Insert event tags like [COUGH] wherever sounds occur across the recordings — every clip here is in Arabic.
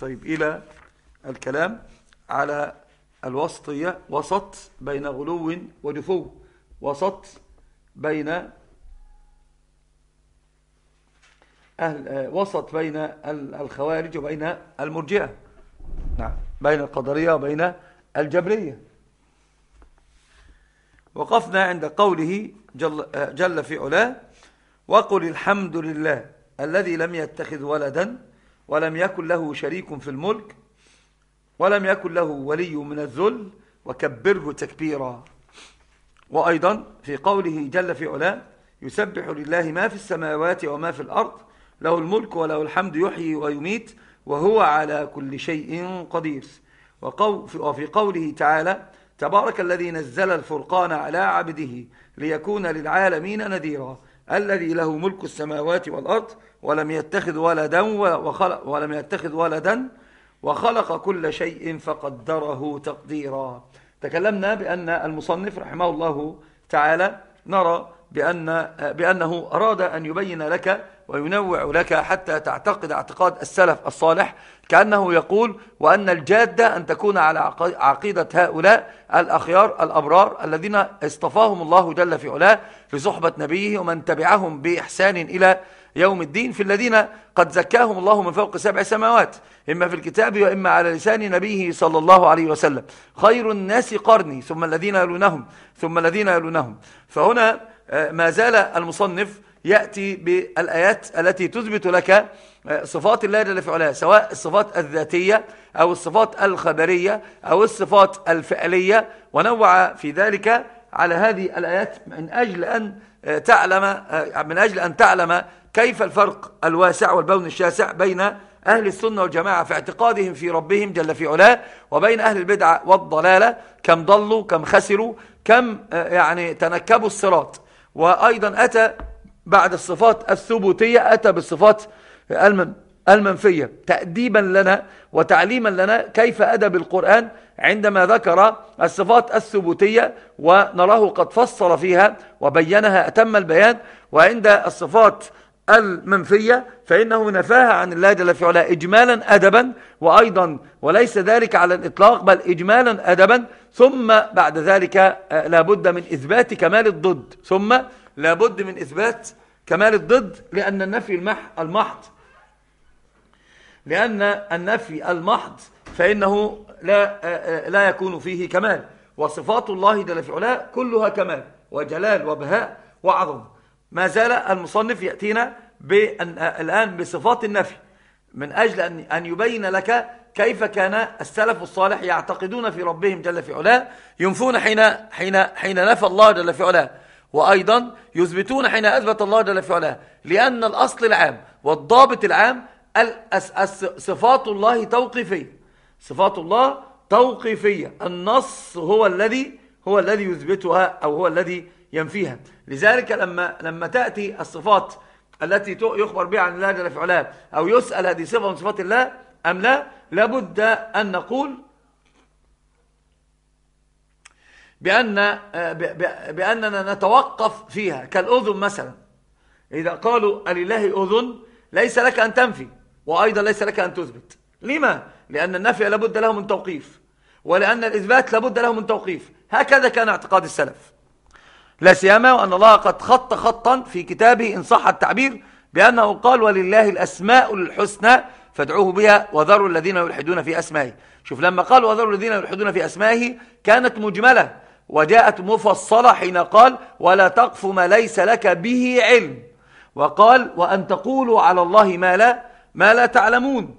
طيب إلى الكلام على الوسطية وسط بين غلو ودفو. وسط بين أهل آه، وسط بين الخوارج وبين المرجئة. نعم بين القدرية وبين الجبرية. وقفنا عند قوله جل, آه، جل في علاه وقل الحمد لله الذي لم يتخذ ولدا ولم يكن له شريك في الملك ولم يكن له ولي من الذل وكبره تكبيرا. وأيضا في قوله جل في علاه يسبح لله ما في السماوات وما في الأرض له الملك وله الحمد يحيي ويميت وهو على كل شيء قدير. وفي قوله تعالى تبارك الذي نزل الفرقان على عبده ليكون للعالمين نذيرا الذي له ملك السماوات والأرض ولم يتخذ ولدا وخلق ولم يتخذ ولدا وخلق كل شيء فقدره تقديرا. تكلمنا بأن المصنف رحمه الله تعالى نرى بأن بأنه أراد أن يبين لك وينوع لك حتى تعتقد اعتقاد السلف الصالح كأنه يقول وأن الجادة أن تكون على عقيدة هؤلاء الأخيار الأبرار الذين اصطفاهم الله جل في علاه لصحبة نبيه ومن تبعهم بإحسان إلى يوم الدين في الذين قد زكاهم الله من فوق سبع سماوات إما في الكتاب وإما على لسان نبيه صلى الله عليه وسلم. خير الناس قرني ثم الذين يلونهم ثم الذين يلونهم. فهنا آه، ما زال المصنف يأتي بالآيات التي تثبت لك آه، صفات الله جل في علاه سواء الصفات الذاتية أو الصفات الخبرية أو الصفات الفعلية. ونوع في ذلك على هذه الآيات من أجل أن آه، تعلم من أجل أن تعلم كيف الفرق الواسع والبون الشاسع بين أهل السنة والجماعة في اعتقادهم في ربهم جل في علاه وبين أهل البدعة والضلالة؟ كم ضلوا كم خسروا كم يعني تنكبوا الصراط. وأيضا أتى بعد الصفات الثبوتية أتى بالصفات المنفية. تأديبا لنا وتعليما لنا كيف أدب القرآن عندما ذكر الصفات الثبوتية ونراه قد فصل فيها وبينها أتم البيان. وعند الصفات المنفية فإنه نفاها عن الله جل في علاه إجمالا أدبا وأيضا وليس ذلك على الإطلاق بل إجمالا أدبا. ثم بعد ذلك آه، لابد من إثبات كمال الضد. ثم لابد من إثبات كمال الضد لأن النفي المح المحض. لأن النفي المحض فإنه لا, لا يكون فيه كمال. وصفات الله جل في علاه كلها كمال وجلال وبهاء وعظم. ما زال المصنف يأتينا الآن بصفات النفي من أجل أن يبين لك كيف كان السلف الصالح يعتقدون في ربهم جل في علاه ينفون حين, حين, حين نفى الله جل في علاه وأيضا يثبتون حين أثبت الله جل في علاه لأن الأصل العام والضابط العام صفات الله توقيفية. صفات الله توقيفية. النص هو الذي هو الذي يثبتها أو هو الذي ينفيها. لذلك لما لما تأتي الصفات التي يخبر بها عن الله جل في علاه أو يسأل هذه صفة من صفات الله أم لا؟ لابد أن نقول بأن بأننا نتوقف فيها كالأذن مثلا. إذا قالوا لله أذن ليس لك أن تنفي وأيضا ليس لك أن تثبت. لما؟ لأن النفي لابد له من توقيف ولأن الإثبات لابد له من توقيف. هكذا كان اعتقاد السلف. لا سيما وأن الله قد خط خطا في كتابه إن صح التعبير بأنه قال ولله الأسماء الحسنى فادعوه بها وذروا الذين يلحدون في أسمائه. شوف لما قال وذروا الذين يلحدون في أسمائه كانت مجملة وجاءت مفصلة حين قال ولا تقف ما ليس لك به علم. وقال وأن تقولوا على الله ما لا, ما لا تعلمون.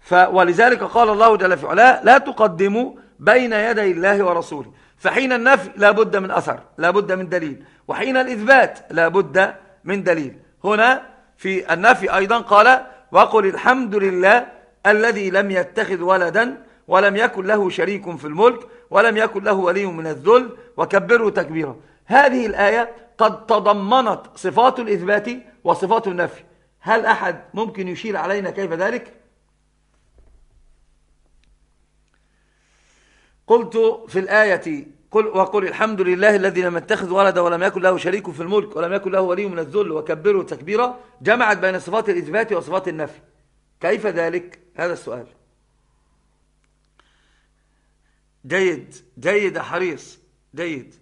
ف ولذلك قال الله جل في علاه لا تقدموا بين يدي الله ورسوله. فحين النفي لا بد من أثر لا بد من دليل. وحين الإثبات لا بد من دليل. هنا في النفي أيضا قال وقل الحمد لله الذي لم يتخذ ولدا ولم يكن له شريك في الملك ولم يكن له ولي من الذل وكبره تكبيرا. هذه الآية قد تضمنت صفات الإثبات وصفات النفي. هل أحد ممكن يشير علينا كيف ذلك؟ قلت في الآية قل وقل الحمد لله الذي لم يتخذ ولدا ولم يكن له شريك في الملك ولم يكن له ولي من الذل وكبره تكبيرا جمعت بين صفات الإثبات وصفات النفي. كيف ذلك؟ هذا السؤال. جيد جيد حريص جيد.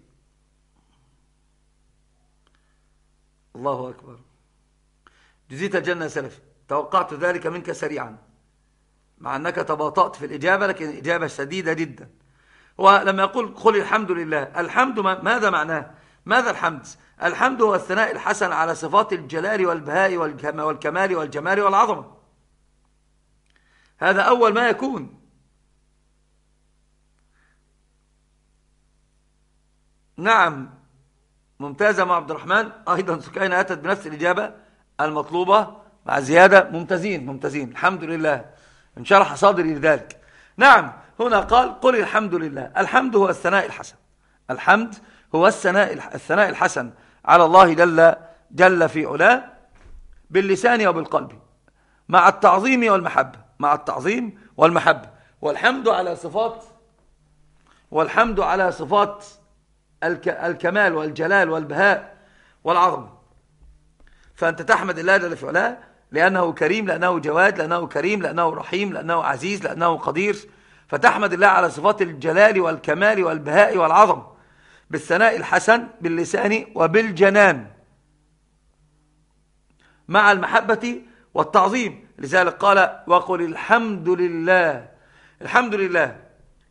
الله أكبر. جزيت الجنة سلف. توقعت ذلك منك سريعا مع أنك تباطأت في الإجابة لكن إجابة شديدة جدا. ولما يقول قل الحمد لله. الحمد ماذا معناه؟ ماذا الحمد؟ الحمد هو الثناء الحسن على صفات الجلال والبهاء والكمال والجمال والعظمة. هذا أول ما يكون. نعم ممتازة مع عبد الرحمن. أيضا سكين أتت بنفس الإجابة المطلوبة مع زيادة. ممتازين ممتازين. الحمد لله. انشرح صادري لذلك نعم هنا قال قل الحمد لله. الحمد هو الثناء الحسن. الحمد هو الثناء الثناء الحسن على الله جل جل في علاه باللسان وبالقلب مع التعظيم والمحبة مع التعظيم والمحبة. والحمد على صفات والحمد على صفات الكمال والجلال والبهاء والعظمة فأنت تحمد الله جل في علاه لأنه كريم لأنه جواد لأنه كريم لأنه رحيم لأنه عزيز لأنه قدير فتحمد الله على صفات الجلال والكمال والبهاء والعظمة بالثناء الحسن باللسان وبالجنان مع المحبة والتعظيم. لذلك قال وقل الحمد لله. الحمد لله.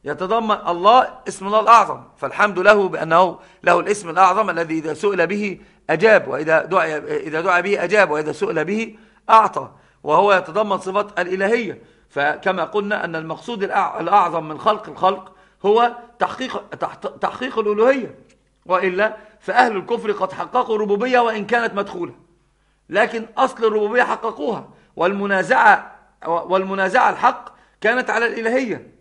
يتضمن الله اسم الله الأعظم فالحمد له بأنه له الاسم الأعظم الذي إذا سئل به أجاب وإذا دعي, إذا دعي به أجاب وإذا سئل به أعطى وهو يتضمن صفات الإلهية. فكما قلنا أن المقصود الأعظم من خلق الخلق هو تحقيق, تحقيق الألوهية وإلا فأهل الكفر قد حققوا الربوبية وإن كانت مدخولة. لكن أصل الربوبية حققوها والمنازعة, والمنازعة الحق كانت على الإلهية.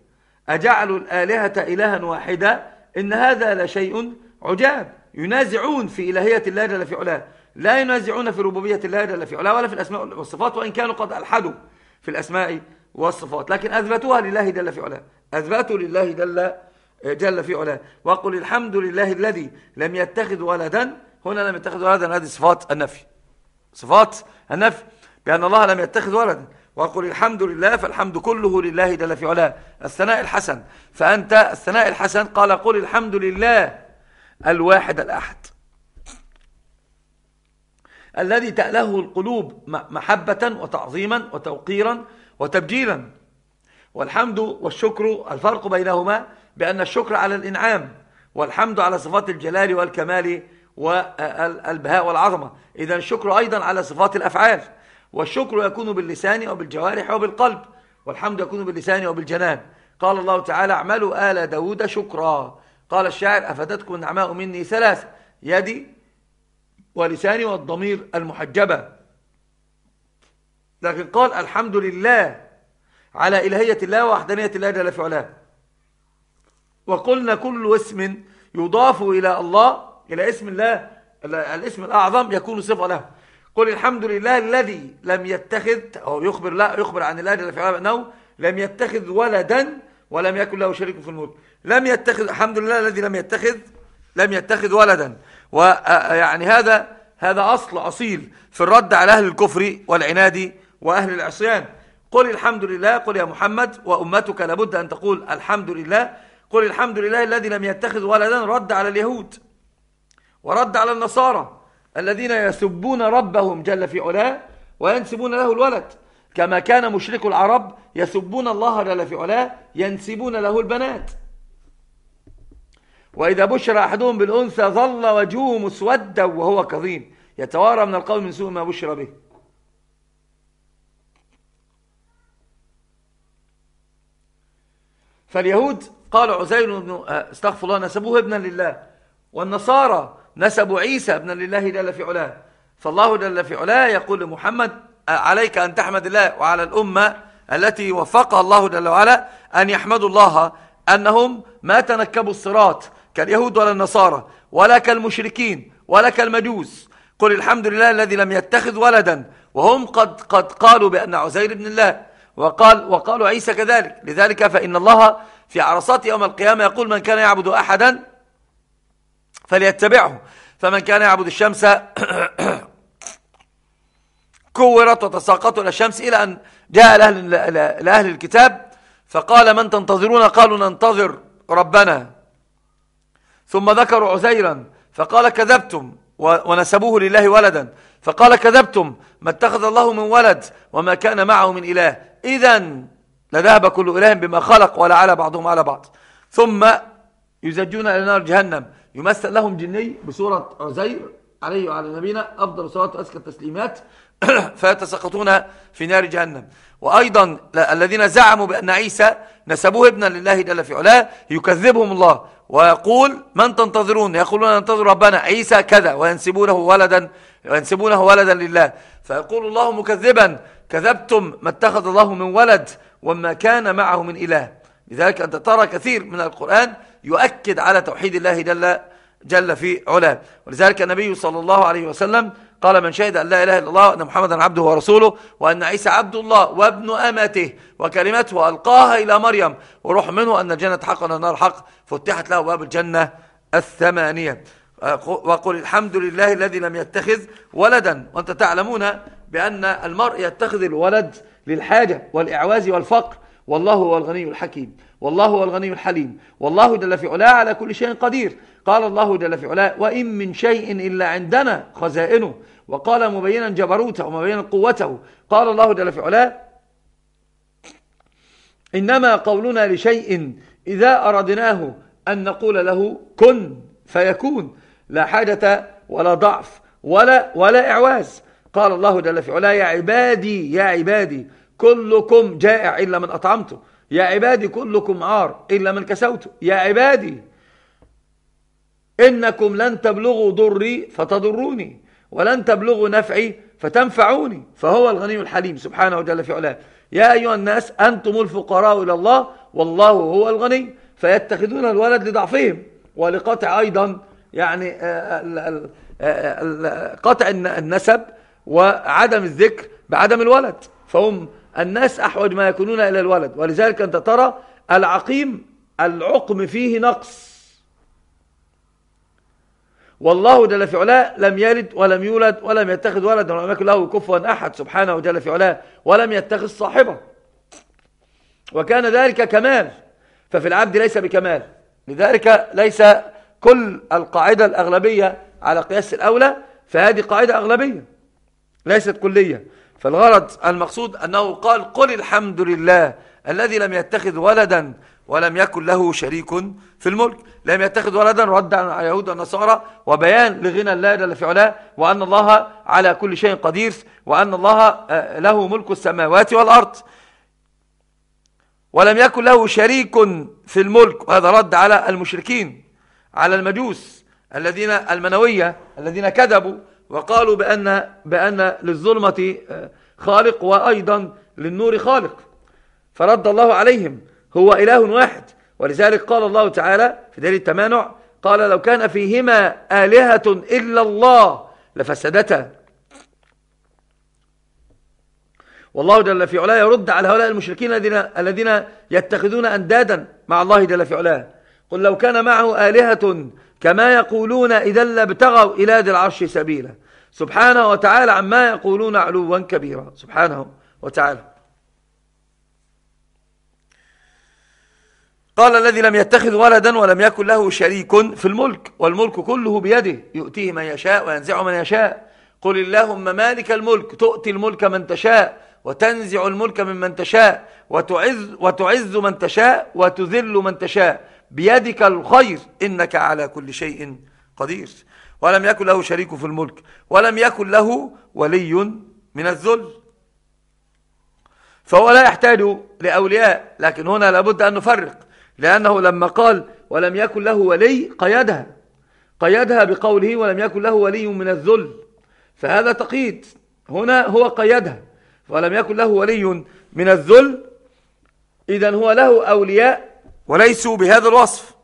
أجعلوا الآلهة إلها واحدة إن هذا لشيء عجاب. ينازعون في إلهية الله جل في علاه. لا ينازعون في ربوبية الله جل في علاه ولا في الأسماء والصفات وإن كانوا قد ألحدوا في الأسماء والصفات لكن أثبتوها لله جل في علاه. أثبتوا لله جل جل في علاه. وقل الحمد لله الذي لم يتخذ ولدا. هنا لم يتخذ ولدا هذه صفات النفي. صفات النفي بأن الله لم يتخذ ولدا. وقل الحمد لله فالحمد كله لله جل في علاه. الثناء الحسن. فأنت الثناء الحسن. قال قل الحمد لله الواحد الأحد. الذي تأله القلوب محبة وتعظيما وتوقيرا وتبجيلا. والحمد والشكر الفرق بينهما بأن الشكر على الإنعام والحمد على صفات الجلال والكمال والبهاء والعظمة. إذا الشكر أيضا على صفات الأفعال. والشكر يكون باللسان وبالجوارح وبالقلب والحمد يكون باللسان وبالجنان. قال الله تعالى اعملوا آل داود شكرا. قال الشاعر أفدتكم النعماء مني ثلاث يدي ولساني والضمير المحجبة. لكن قال الحمد لله على إلهية الله وحدانية الله جل في علاه وقلنا كل اسم يضاف إلى الله إلى اسم الله الاسم الأعظم يكون صفة له. قل الحمد لله الذي لم يتخذ أو يخبر لا يخبر عن الله جل في علاه أنه لم يتخذ ولدا ولم يكن له شريك في الملك لم يتخذ الحمد لله الذي لم يتخذ لم يتخذ ولدا. ويعني هذا هذا أصل أصيل في الرد على أهل الكفر والعناد وأهل العصيان. قل الحمد لله قل يا محمد وأمتك لابد أن تقول الحمد لله. قل الحمد لله الذي لم يتخذ ولدا رد على اليهود ورد على النصارى الذين يسبون ربهم جل في علاه وينسبون له الولد. كما كان مشرك العرب يسبون الله جل في علاه ينسبون له البنات. وإذا بشر أحدهم بالأنثى ظل وجهه مسودا وهو كظيم. يتوارى من القول من سوء ما بشر به. فاليهود قالوا عزير بن آه، استغفر الله نسبوه ابنا لله. والنصارى نسبوا عيسى ابنا لله جل في علاه. فالله جل في علاه يقول لمحمد آه، عليك أن تحمد الله وعلى الأمة التي وفقها الله جل وعلا أن يحمدوا الله أنهم ما تنكبوا الصراط كاليهود ولا النصارى ولا كالمشركين ولا كالمجوس. قل الحمد لله الذي لم يتخذ ولدا. وهم قد, قد قالوا بأن عزير ابن الله وقال وقالوا عيسى كذلك. لذلك فإن الله في عرصات يوم القيامة يقول من كان يعبد أحدا فليتبعه. فمن كان يعبد الشمس [COUGHS] كورت وتساقطوا إلى الشمس إلى أن جاء لأهل, لأهل الكتاب فقال من تنتظرون؟ قالوا ننتظر ربنا. ثم ذكروا عزيرا فقال كذبتم ونسبوه لله ولدا. فقال كذبتم ما اتخذ الله من ولد وما كان معه من إله. إذا لذهب كل إله بما خلق ولا على بعضهم على بعض. ثم يزجون إلى نار جهنم. يمثل لهم جني بصورة عزير عليه وعلى نبينا أفضل صلاة وأزكى التسليمات. [CLEARS THROAT] فيتسقطون في نار جهنم. وأيضا الذين زعموا بأن عيسى نسبوه ابنا لله جل في علاه يكذبهم الله ويقول من تنتظرون؟ يقولون ننتظر ربنا. عيسى كذا. وينسبونه ولدا وينسبونه ولدا لله. فيقول الله مكذبا. كذبتم ما اتخذ الله من ولد وما كان معه من إله. لذلك أنت ترى كثير من القرآن يؤكد على توحيد الله جل, جل في علاه. ولذلك النبي صلى الله عليه وسلم قال من شهد أن لا إله إلا الله وأن محمدا عبده ورسوله وأن عيسى عبد الله وابن أمته وكلمته ألقاها إلى مريم. وروح منه أن الجنة حق وأن النار حق. فتحت له باب الجنة الثمانية. وقل الحمد لله الذي لم يتخذ ولدا. وأنت تعلمون بأن المرء يتخذ الولد للحاجة والإعواز والفقر. والله هو الغني الحكيم. والله هو الغني الحليم. والله جل في علاه على كل شيء قدير. قال الله جل في علاه وإن من شيء إلا عندنا خزائنه وقال مبينا جبروته ومبينا قوته. قال الله جل في علاه إنما قولنا لشيء إذا أردناه أن نقول له كن فيكون. لا حاجة ولا ضعف ولا, ولا إعواز. قال الله جل في علاه يا عبادي يا عبادي كلكم جائع إلا من أطعمته يا عبادي كلكم عار إلا من كسوته يا عبادي إنكم لن تبلغوا ضري فتضروني ولن تبلغوا نفعي فتنفعوني. فهو الغني الحليم سبحانه وتعالى في علاه. يا أيها الناس أنتم الفقراء إلى الله والله هو الغني فيتخذون الولد لضعفهم. ولقطع أيضا يعني آه، آه، قطع النسب وعدم الذكر بعدم الولد. فهم الناس أحوج ما يكونون إلى الولد. ولذلك أنت ترى العقيم العقم فيه نقص. والله جل في علاه لم يلد ولم يولد ولم يتخذ ولدا ولم يكن له كفوا أحد سبحانه جل في علاه ولم يتخذ صاحبه. وكان ذلك كمال. ففي العبد ليس بكمال. لذلك ليس كل القاعدة الأغلبية على قياس الأولى فهذه قاعدة أغلبية. ليست كلية. فالغرض المقصود أنه قال قل الحمد لله الذي لم يتخذ ولدا ولم يكن له شريك في الملك. لم يتخذ ولدا ردا على اليهود والنصارى وبيان لغنى الله جل في علاه وأن الله على كل شيء قدير وأن الله آه، له ملك السماوات والأرض. ولم يكن له شريك في الملك. وهذا رد على المشركين على المجوس الذين المنوية الذين كذبوا وقالوا بأن, بأن للظلمة آه، خالق وأيضا للنور خالق. فرد الله عليهم هو إله واحد. ولذلك قال الله تعالى في دليل التمانع قال لو كان فيهما آلهة إلا الله لفسدتا. والله جل في علاه يرد على هؤلاء المشركين الذين الذين يتخذون أندادا مع الله جل في علاه. قل لو كان معه آلهة كما يقولون إذا لابتغوا إلى ذي العرش سبيلا. سبحانه وتعالى عما يقولون علوا كبيرا. سبحانه وتعالى. قال الذي لم يتخذ ولدا ولم يكن له شريك في الملك والملك كله بيده يؤتيه من يشاء وينزع من يشاء. قل اللهم مالك الملك تؤتي الملك من تشاء وتنزع الملك ممن تشاء وتعز, وتعز من تشاء وتذل من تشاء. بيدك الخير إنك على كل شيء قدير. ولم يكن له شريك في الملك ولم يكن له ولي من الذل. فهو لا يحتاج لأولياء لكن هنا لابد أن نفرق لأنه لما قال ولم يكن له ولي قيدها قيدها بقوله ولم يكن له ولي من الذل. فهذا تقييد. هنا هو قيدها. ولم يكن له ولي من الذل إذا هو له أولياء وليسوا بهذا الوصف.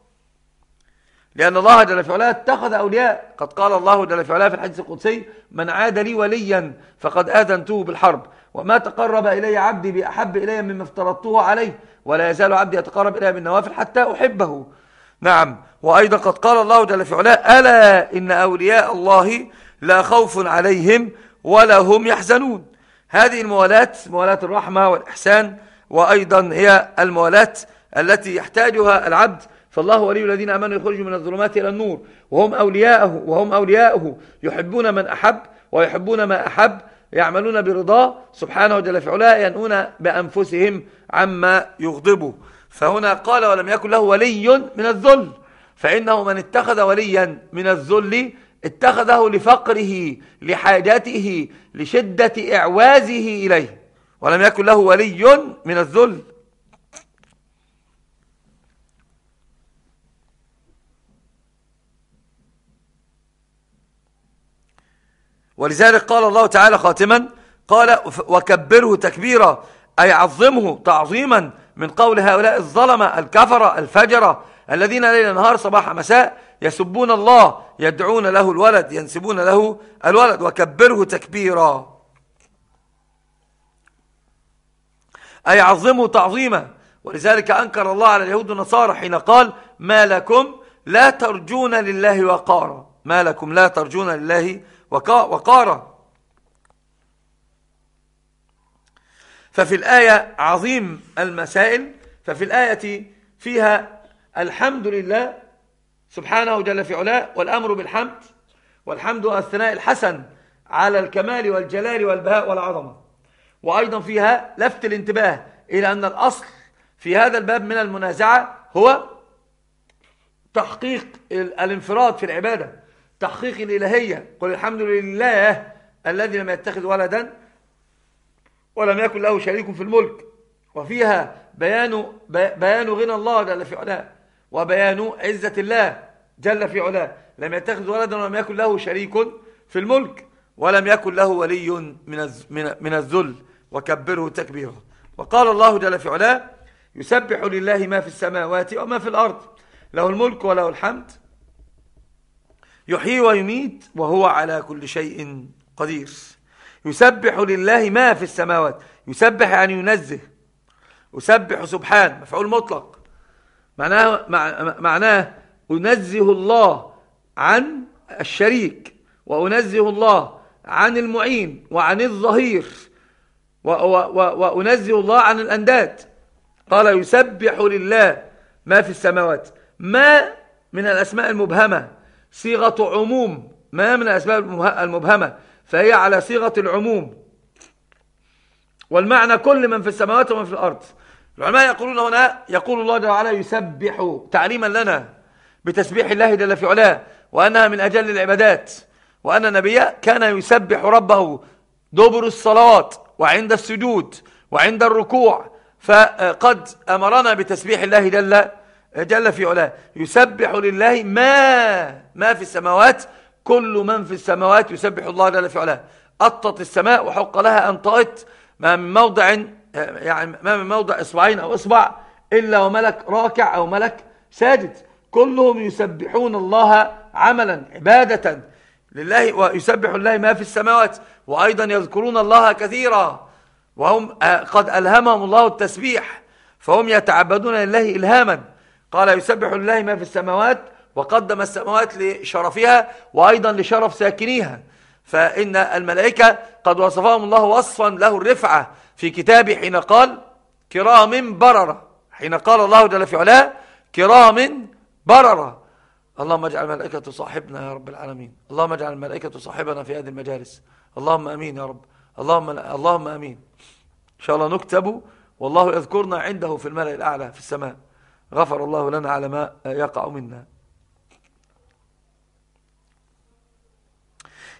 لأن الله جل في علاه اتخذ أولياء. قد قال الله جل في علاه في الحديث القدسي من عاد لي وليا فقد آذنته بالحرب وما تقرب إلي عبدي بأحب إلي مما افترضته عليه ولا يزال عبدي يتقرب إلي بالنوافل حتى أحبه. نعم. وأيضا قد قال الله جل في علاه ألا إن أولياء الله لا خوف عليهم ولا هم يحزنون. هذه الموالاة موالاة الرحمة والإحسان وأيضا هي الموالاة التي يحتاجها العبد فالله ولي الذين آمنوا يخرجوا من الظلمات إلى النور. وهم أولياءه وهم أولياؤه. يحبون من أحب ويحبون ما أحب يعملون برضاه سبحانه وجل في علاه ينؤون بأنفسهم عما يغضبه. فهنا قال ولم يكن له ولي من الذل. فإنه من اتخذ وليا من الذل اتخذه لفقره لحاجته لشدة إعوازه إليه. ولم يكن له ولي من الذل. ولذلك قال الله تعالى خاتما قال وكبره تكبيرا أي عظمه تعظيما من قول هؤلاء الظلمة الكفرة الفجرة الذين ليل نهار صباح مساء يسبون الله يدعون له الولد ينسبون له الولد وكبره تكبيرا. أي عظمه تعظيما. ولذلك أنكر الله على اليهود والنصارى حين قال ما لكم لا ترجون لله وقارا. ما لكم لا ترجون لله وقارا. ففي الآية عظيم المسائل ففي الآية فيها الحمد لله سبحانه جل في علاه والأمر بالحمد والحمد الثناء الحسن على الكمال والجلال والبهاء والعظمة وأيضا فيها لفت الانتباه إلى أن الأصل في هذا الباب من المنازعة هو تحقيق الانفراد في العبادة. تحقيق الإلهية قل الحمد لله الذي لم يتخذ ولدا ولم يكن له شريك في الملك. وفيها بيان بيان غنى الله جل في علاه وبيان عزة الله جل في علاه. لم يتخذ ولدا ولم يكن له شريك في الملك ولم يكن له ولي من من الذل. وكبره تكبيرا وقال الله جل في علاه يسبح لله ما في السماوات وما في الأرض له الملك وله الحمد. يحيي ويميت وهو على كل شيء قدير. يسبح لله ما في السماوات. يسبح يعني ينزه. يسبح سبحان مفعول مطلق. معناه معناه أنزه الله عن الشريك وأنزه الله عن المعين وعن الظهير وأنزه الله عن الأنداد. قال يسبح لله ما في السماوات. ما من الأسماء المبهمة. صيغة عموم. ما من الأسباب المبهمة؟ فهي على صيغة العموم. والمعنى كل من في السماوات ومن في الأرض. العلماء يقولون هنا يقول الله وعلا يسبح تعليما لنا بتسبيح الله جل في علاه وأنها من أجل العبادات. وأن النبي كان يسبح ربه دبر الصلوات وعند السجود وعند الركوع. فقد أمرنا بتسبيح الله جل جل في علاه. يسبح لله ما ما في السماوات كل من في السماوات يسبح الله جل في علاه. أطت السماء وحق لها أن طائت. ما من موضع يعني ما من موضع إصبعين أو إصبع إلا وملك راكع أو ملك ساجد. كلهم يسبحون الله عملا عبادة لله ويسبح الله ما في السماوات. وأيضا يذكرون الله كثيرا. وهم قد ألهمهم الله التسبيح. فهم يتعبدون لله إلهاما. قال يسبح لله ما في السماوات وقدم السماوات لشرفها وأيضا لشرف ساكنيها. فإن الملائكة قد وصفهم الله وصفا له الرفعة. في كتابه حين قال كرام بررة. حين قال الله جل في علاه كرام بررة. اللهم اجعل الملائكة صاحبنا يا رب العالمين. اللهم اجعل الملائكة صاحبنا في هذه المجالس. اللهم أمين يا رب. اللهم, اللهم أمين. إن شاء الله نكتب والله يذكرنا عنده في الملأ الأعلى في السماء. غفر الله لنا على ما يقع منا.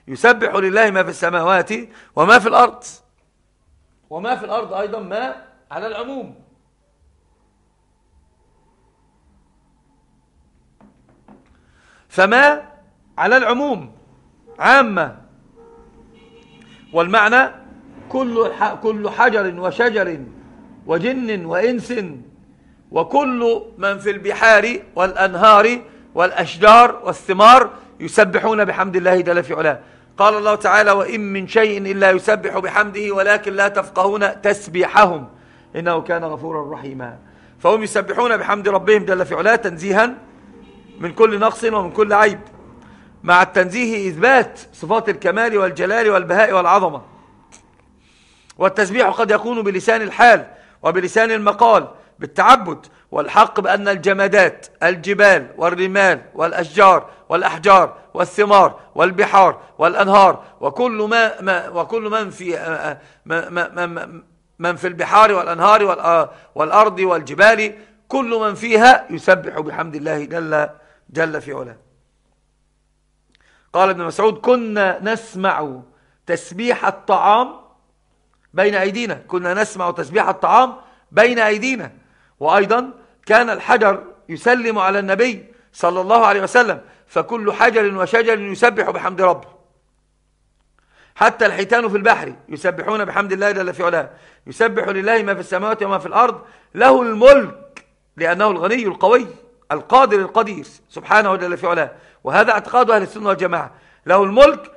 يسبح لله ما في السماوات وما في الأرض. وما في الأرض أيضا ما على العموم. فما على العموم. عامة. والمعنى كل كل حجر وشجر وجن وإنس وكل من في البحار والأنهار والأشجار والثمار يسبحون بحمد الله جل في علاه. قال الله تعالى وإن من شيء إلا يسبح بحمده ولكن لا تفقهون تسبيحهم إنه كان غفورا رحيما. فهم يسبحون بحمد ربهم جل في علاه تنزيها من كل نقص ومن كل عيب. مع التنزيه إثبات صفات الكمال والجلال والبهاء والعظمة. والتسبيح قد يكون بلسان الحال وبلسان المقال. بالتعبد والحق بأن الجمادات الجبال والرمال والأشجار والأحجار والثمار والبحار والأنهار وكل ما, ما وكل من في ما ما ما من في البحار والأنهار والأرض والجبال كل من فيها يسبح بحمد الله جل, جل في علاه. قال ابن مسعود كنا نسمع تسبيح الطعام بين أيدينا كنا نسمع تسبيح الطعام بين أيدينا وأيضا كان الحجر يسلم على النبي صلى الله عليه وسلم فكل حجر وشجر يسبح بحمد ربه. حتى الحيتان في البحر يسبحون بحمد الله جل في علاه. يسبح لله ما في السماوات وما في الأرض له الملك لأنه الغني القوي القادر القدير سبحانه جل في علاه. وهذا اعتقاد أهل السنة والجماعة. له الملك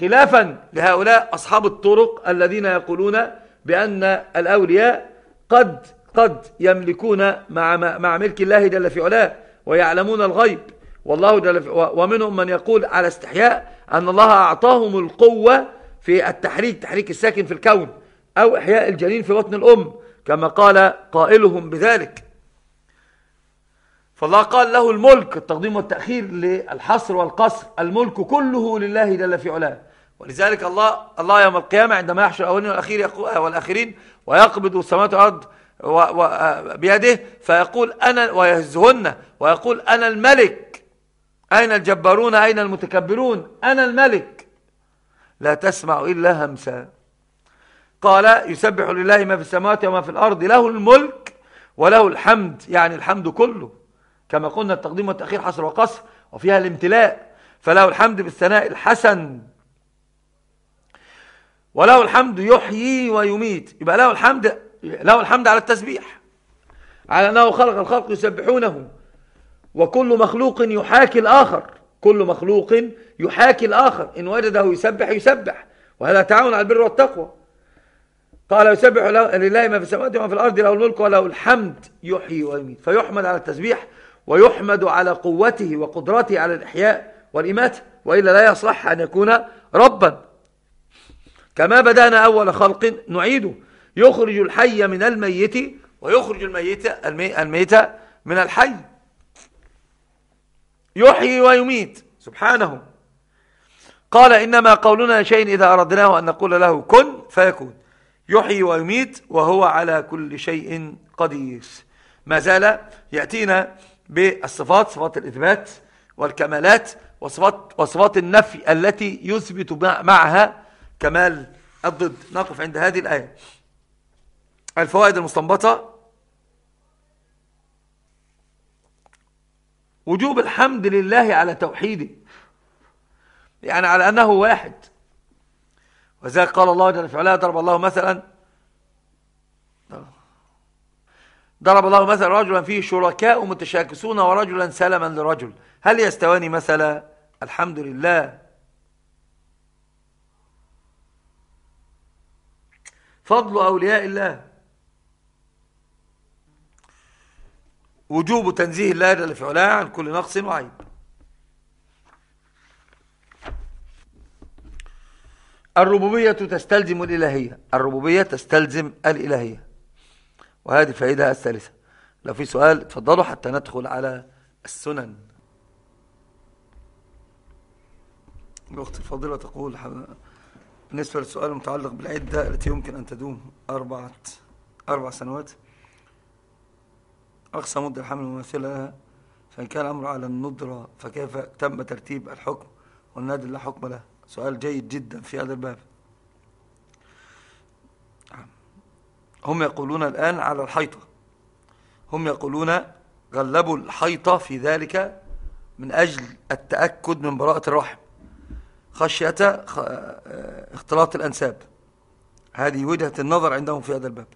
خلافا لهؤلاء أصحاب الطرق الذين يقولون بأن الأولياء قد قد يملكون مع, مع ملك الله جل في علاه ويعلمون الغيب. والله جل في ومنهم من يقول على استحياء أن الله أعطاهم القوة في التحريك تحريك الساكن في الكون أو إحياء الجنين في بطن الأم كما قال قائلهم بذلك. فالله قال له الملك التقديم والتأخير للحصر والقصر الملك كله لله جل في علاه. ولذلك الله الله يوم القيامة عندما يحشر الأولين والأخير والآخرين ويقبض السماوات والأرض بيده فيقول أنا ويهزهن ويقول أنا الملك. أين الجبارون؟ أين المتكبرون؟ أنا الملك. لا تسمع إلا همسا. قال يسبح لله ما في السماوات وما في الأرض له الملك وله الحمد يعني الحمد كله. كما قلنا التقديم والتأخير حصر وقصر وفيها الامتلاء. فله الحمد بالثناء الحسن. وله الحمد يحيي ويميت. يبقى له الحمد له الحمد على التسبيح. على أنه خلق الخلق يسبحونه وكل مخلوق يحاكي الآخر. كل مخلوق يحاكي الآخر. إن وجده يسبح يسبح. وهذا تعاون على البر والتقوى. قال يسبح لله ما في السماوات وما في الأرض له الملك وله الحمد. يحيي ويميت. فيحمد على التسبيح ويحمد على قوته وقدرته على الإحياء والإماتة وإلا لا يصح أن يكون ربا. كما بدأنا أول خلق نعيده. يخرج الحي من الميت ويخرج الميت الميت من الحي. يحيي ويميت. سبحانه. قال إنما قولنا شيء إذا أردناه أن نقول له كن فيكون. يحيي ويميت وهو على كل شيء قدير. ما زال يأتينا بالصفات صفات الإثبات والكمالات وصفات, وصفات النفي التي يثبت معها كمال الضد. نقف عند هذه الآية. الفوائد المستنبطة. وجوب الحمد لله على توحيده. يعني على أنه واحد. وذلك قال الله جل في ضرب الله مثلا ضرب الله مثلا رجلا فيه شركاء متشاكسون ورجلا سلما لرجل. هل يستواني مثلا الحمد لله؟ فضل أولياء الله. وجوب تنزيه الله جل في علاه عن كل نقص وعيب. الربوبية تستلزم الإلهية. الربوبية تستلزم الإلهية. وهذه فائدة الثالثة. لو في سؤال تفضلوا حتى ندخل على السنن. الأخت الفاضلة تقول بالنسبة للسؤال المتعلق بالعدة التي يمكن أن تدوم أربعة أربع سنوات أقصى مدة الحمل المماثلة لها فإن كان الأمر على الندرة فكيف تم ترتيب الحكم والنادي لا حكم له؟ سؤال جيد جدا في هذا الباب. هم يقولون الآن على الحيطة. هم يقولون غلبوا الحيطة في ذلك من أجل التأكد من براءة الرحم. خشية اختلاط الأنساب. هذه وجهة النظر عندهم في هذا الباب.